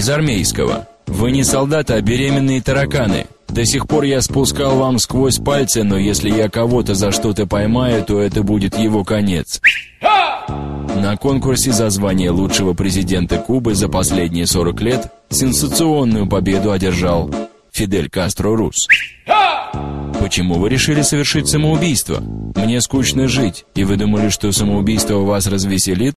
Из армейского. Вы не солдаты, а беременные тараканы. До сих пор я спускал вам сквозь пальцы, но если я кого-то за что-то поймаю, то это будет его конец. На конкурсе за звание лучшего президента Кубы за последние 40 лет сенсационную победу одержал Фидель Кастро Рус. Почему вы решили совершить самоубийство? Мне скучно жить, и вы думали, что самоубийство вас развеселит?